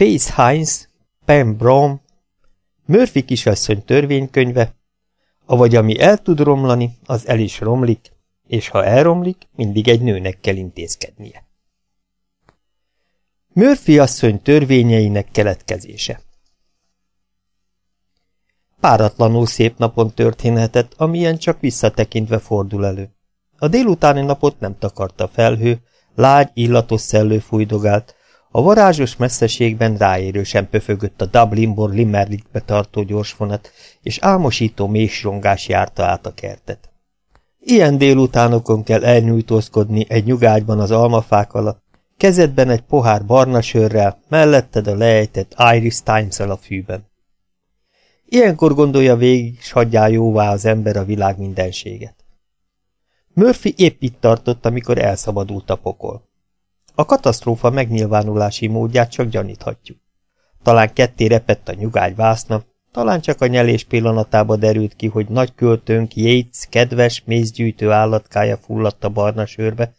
Face Hines, Pam Brown, Murphy kisasszony törvénykönyve, avagy ami el tud romlani, az el is romlik, és ha elromlik, mindig egy nőnek kell intézkednie. Murphy asszony törvényeinek keletkezése Páratlanul szép napon történhetett, amilyen csak visszatekintve fordul elő. A délutáni napot nem takarta felhő, lágy, illatos szellő fújdogált, a varázsos messzeségben ráérősen pöfögött a Dublinból Limerickbe tartó gyorsvonat, és álmosító mélysrongás járta át a kertet. Ilyen délutánokon kell elnyújtózkodni egy nyugágyban az almafák alatt, kezedben egy pohár barna sörrel, melletted a leejtett Iris times a fűben. Ilyenkor gondolja végig, s hagyjál jóvá az ember a világ mindenséget. Murphy épp itt tartott, amikor elszabadult a pokol. A katasztrófa megnyilvánulási módját csak gyaníthatjuk. Talán ketté repett a nyugágy vászna, talán csak a nyelés pillanatába derült ki, hogy nagy költőnk Yates kedves, mézgyűjtő állatkája fulladt a barna sörbe,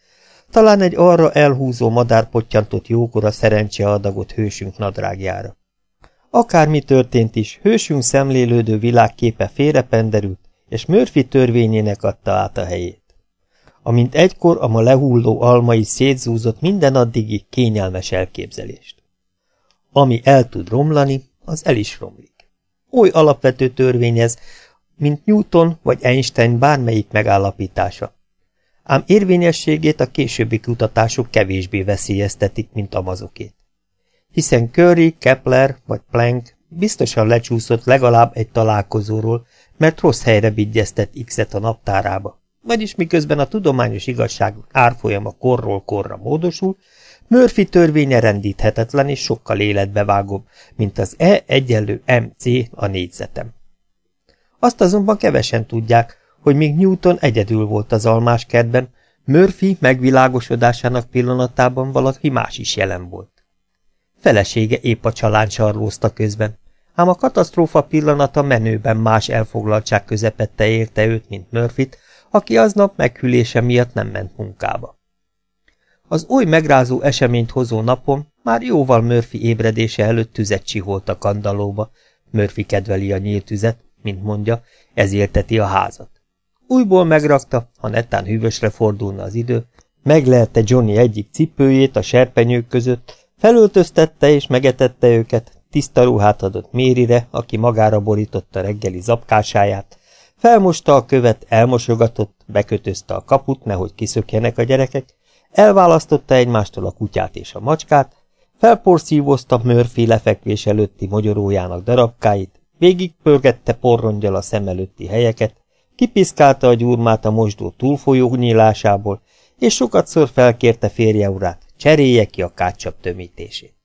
talán egy arra elhúzó madár pottyantott jókora szerencse adagot hősünk nadrágjára. Akármi történt is, hősünk szemlélődő világképe félrependerült, és Murphy törvényének adta át a helyét. Amint egykor a ma lehulló almai szétzúzott minden addigi kényelmes elképzelést. Ami el tud romlani, az el is romlik. Oly alapvető törvény ez, mint Newton vagy Einstein bármelyik megállapítása. Ám érvényességét a későbbi kutatások kevésbé veszélyeztetik, mint a mazokét hiszen Curry, Kepler vagy Planck biztosan lecsúszott legalább egy találkozóról, mert rossz helyre vigyeztett X-et a naptárába. Vagyis miközben a tudományos igazság árfolyama korról korra módosul, Murphy törvénye rendíthetetlen és sokkal életbevágóbb, mint az E egyenlő MC a négyzetem. Azt azonban kevesen tudják, hogy még Newton egyedül volt az almáskertben, Murphy megvilágosodásának pillanatában valaki más is jelen volt. Felesége épp a csalán sarlózta közben, ám a katasztrófa pillanata menőben más elfoglaltság közepette érte őt, mint Murphyt, aki aznap meghűlése miatt nem ment munkába. Az oly megrázó eseményt hozó napon már jóval Murphy ébredése előtt tüzet csiholt a kandalóba. Murphy kedveli a nyílt tüzet, mint mondja, ez élteti a házat. Újból megrakta, ha netán hűvösre fordulna az idő, meglelte Johnny egyik cipőjét a serpenyők között, Felöltöztette és megetette őket, tiszta ruhát adott Mérire, aki magára borította reggeli zapkásáját, felmosta a követ, elmosogatott, bekötözte a kaput, nehogy kiszökjenek a gyerekek, elválasztotta egymástól a kutyát és a macskát, felporszívozta Murphy lefekvés előtti mogyorójának darabkáit, végigpörgette porrongyal a szem előtti helyeket, kipiszkálta a gyurmát a mosdó túlfolyó nyílásából, és sokatszor felkérte férje urát, Cserélje ki a kácsap tömítését.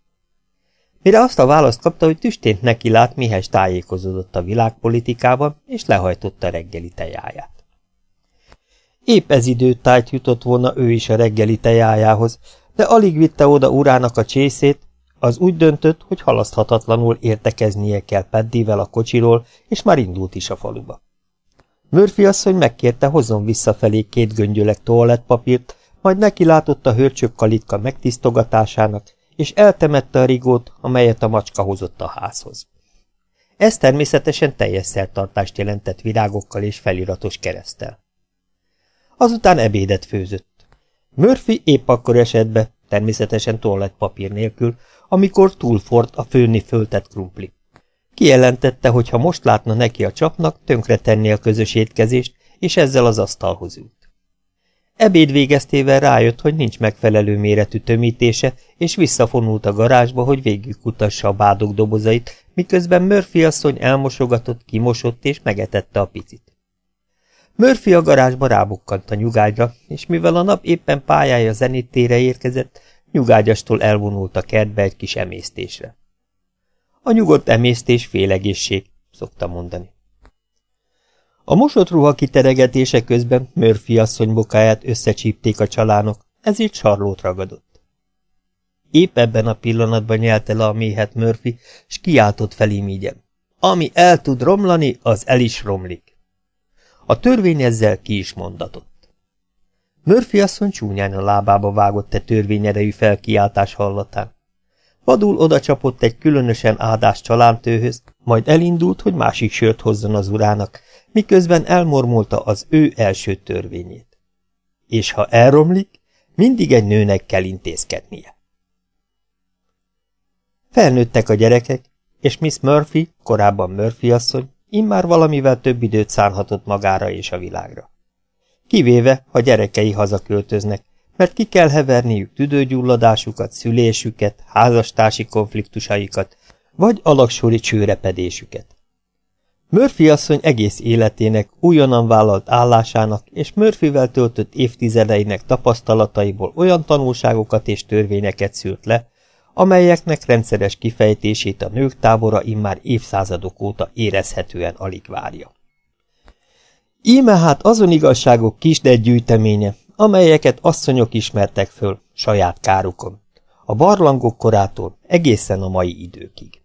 Mire azt a választ kapta, hogy tüstént neki lát, mihez tájékozódott a világpolitikában, és lehajtotta reggeli tejáját. Épp ez időtájt jutott volna ő is a reggeli tejájához, de alig vitte oda urának a csészét, az úgy döntött, hogy halaszthatatlanul értekeznie kell Peddivel a kocsiról, és már indult is a faluba. Murphy asszony megkérte, hozzon visszafelé két göngyöleg toalettpapírt, majd neki látott a hörcsök kalitka megtisztogatásának, és eltemette a rigót, amelyet a macska hozott a házhoz. Ez természetesen teljes szertartást jelentett virágokkal és feliratos keresztel. Azután ebédet főzött. Murphy épp akkor esett be, természetesen papír nélkül, amikor túlfort a főni föltett krumpli. Kijelentette, hogy ha most látna neki a csapnak, tönkretenni a közös étkezést, és ezzel az asztalhoz ült. Ebéd végeztével rájött, hogy nincs megfelelő méretű tömítése, és visszafonult a garázsba, hogy végigkutassa a bádok dobozait, miközben Murphy asszony elmosogatott, kimosott és megetette a picit. Murphy a garázsba rábukkant a nyugágyra, és mivel a nap éppen pályája zenítére érkezett, nyugágyastól elvonult a kertbe egy kis emésztésre. A nyugodt emésztés félegészség, szokta mondani. A mosott ruha kiteregetése közben Murphy asszony bokáját összecsípték a csalánok, ezért sarlót ragadott. Épp ebben a pillanatban nyelte le a méhet Murphy, s kiáltott fel imígyen. Ami el tud romlani, az el is romlik. A törvény ezzel ki is mondatott. Murphy asszony csúnyán a lábába vágott e törvényerejű felkiáltás hallatán. Vadul oda csapott egy különösen áldás csalántőhöz, majd elindult, hogy másik sört hozzon az urának, miközben elmormolta az ő első törvényét. És ha elromlik, mindig egy nőnek kell intézkednie. Felnőttek a gyerekek, és Miss Murphy, korábban Murphy asszony, immár valamivel több időt szánhatott magára és a világra. Kivéve, ha gyerekei hazaköltöznek, mert ki kell heverniük tüdőgyulladásukat, szülésüket, házastársi konfliktusaikat, vagy alaksori csőrepedésüket. Murphy asszony egész életének, újonnan vállalt állásának és Murphyvel töltött évtizedeinek tapasztalataiból olyan tanulságokat és törvényeket szült le, amelyeknek rendszeres kifejtését a nők tábora immár évszázadok óta érezhetően alig várja. Íme hát azon igazságok kisdett gyűjteménye, amelyeket asszonyok ismertek föl saját kárukon, a barlangok korától egészen a mai időkig.